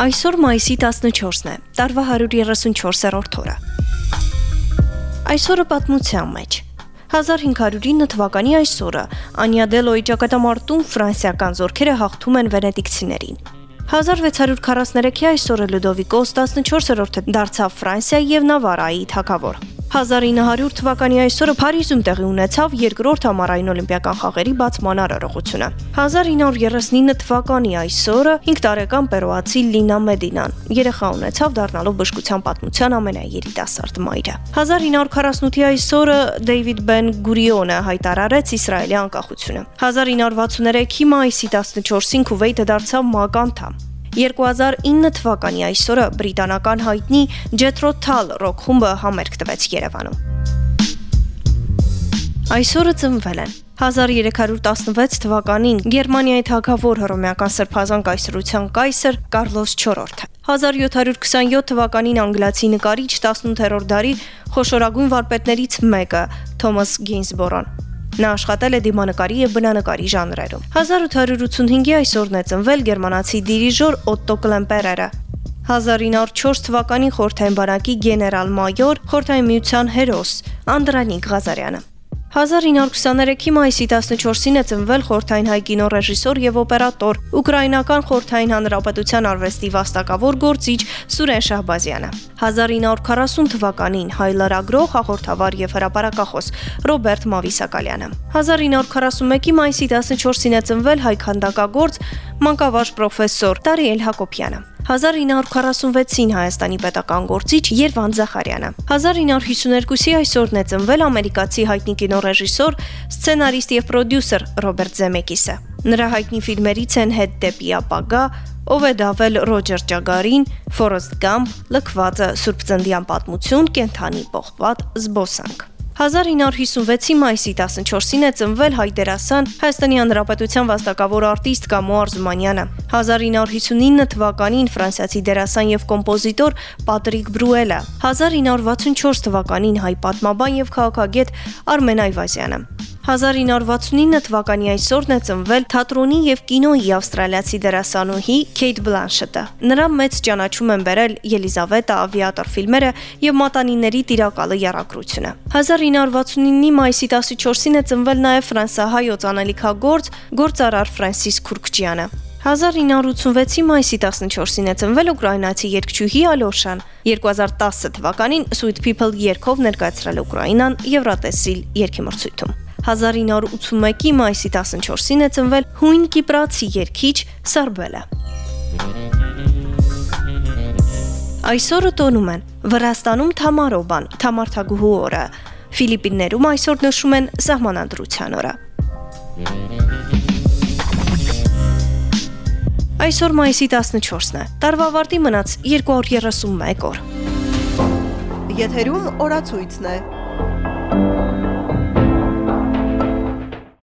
Այսօր մայիսի 14-ն է, տարվա 134-րդ օրը։ Այսօրը պատմության մեջ 1509 թվականի այսօրը Անյադելոյի ճակատամարտում ֆրանսիական զորքերը հաղթում են վենետիկցիներին։ 1643-ի այսօրը Լյուդովիկոս 14-րդը դարձավ Ֆրանսիայի եւ Նավարայի թագավոր։ 1900 թվականի այսօրը Փարիզում տեղի ունեցավ երկրորդ համառային օլիմպիական խաղերի բացման արարողությունը։ 1939 թվականի այսօրը 5 տարեկան պերոացի Լինա Մեդինան երեխա ունեցավ դառնալով բժշկության պատմության ամենաերիտասարդ մայրը։ 1948-ի այսօրը Դեյվիդ Բեն Գուրիոնը հայտարարեց Իսրայելի անկախությունը։ 1963-ի մայիսի 14-ին Քուվեյթը դարձավ ՄԱԿ անդամ։ 2009 թվականի այսօրը բրիտանական հայտնի Jethro Tull ռոք խումբը համերգ տվեց Երևանում։ Այսօրը ծնվել են 1316 թվականին Գերմանիայի թագավոր հռոմեական սրբազան կայսրության կայսր Կարլոս 4-ը 1727 թվականին անգլիացի նկարիչ 18-րդ դարի խոշորագույն վարպետներից մեկը Թոմաս Գինսբորոն Նա աշխատել է դիմանկարի եւ բնանկարի ժանրերում։ 1885-ի այսօրն է ծնվել գերմանացի դիրիժոր Օտտո Կլեմպերերը։ 1904 թվականին խորթային բանակի գեներալ-մայոր, խորթային միության հերոս Անդրանիկ Ղազարյանը։ 1923-ի մայիսի 14-ին է ծնվել խորթային հայ կինոռեժիսոր եւ օպերատոր, ուկրաինական խորթային հանրապետության արվեստի վաստակավոր գործիչ Սուրեն Շահբազյանը։ 1940 թվականին հայ լրագրող, հաղորդավար եւ հրապարակախոս Ռոբերտ Մավիսակալյանը։ 1941-ի մայիսի 14-ին է ծնվել հայ քանդակագործ, մանկավարժ պրոֆեսոր Տարիել Հակոբյանը։ 1946-ին Հայաստանի պետական գործիչ Երվան Զախարյանը։ 1952-ի այսօրն է ծնվել ամերիկացի հայտնի կինոռեժիսոր, սցենարիստ եւ պրոդյուսեր Ռոբերտ Զեմեկիսը։ Նրա հայտնի ֆիլմերից են Հետ դեպի ապագա, Ով է դավել Ռոջեր Ճագարին, Ֆորեստ Գամփ, Լքվածը, Սուրբ Ծնդյան պատմություն, Կենթանի պողպատ, Զբոսանք։ 1956-ի մայիսի 14-ին է ծնվել հայ դերասան Հայաստանի Հանրապետության վաստակավոր արտիստ Կամո Արզումանյանը։ 1959 թվականին ֆրանսիացի դերասան եւ կոմպոզիտոր Պատրիկ Բրուելը։ 1964 թվականին հայ պատմաբան եւ քաղաքագետ Արմեն Այվազյանը։ 1969 թվականի այսօրն է ծնվել թատրոնի եւ կինոյի ավստրալիացի դերասանուհի Քեյթ Բլանշետը։ Նրա մեծ ճանաչում են բերել Ելիզավետա ավիատոր ֆիլմերը եւ Մատանիների տիրակալը երակրությունը։ 1969-ի մայիսի 14-ին է ծնվել նաեւ ֆրանսահայ օծանելիքագործ գործարար Ֆրանսիս Քուրկչյանը։ 1986-ի մայիսի 14-ին է ծնվել ուկրաինացի երգչուհի Ալոշան։ 2010 թվականին Sweet People երգով ներկայացրել Ուկրաինան Եվրատեսիլ երգեմրցույթում։ 1981-ի մայիսի 14-ին է ծնվել հույն կիպրացի երգիչ Սարբելը։ Այսօրը տոնում են Վրաստանում Թամարոբան, Թամարթագուհու օրը, Ֆիլիպիններում այսօր նշում են Սահմանադրության օրը։ Այսօր մայիսի 14-ն է։ Տարվա վարտի մնաց 231 օր։ Եթերում օրացույցն է։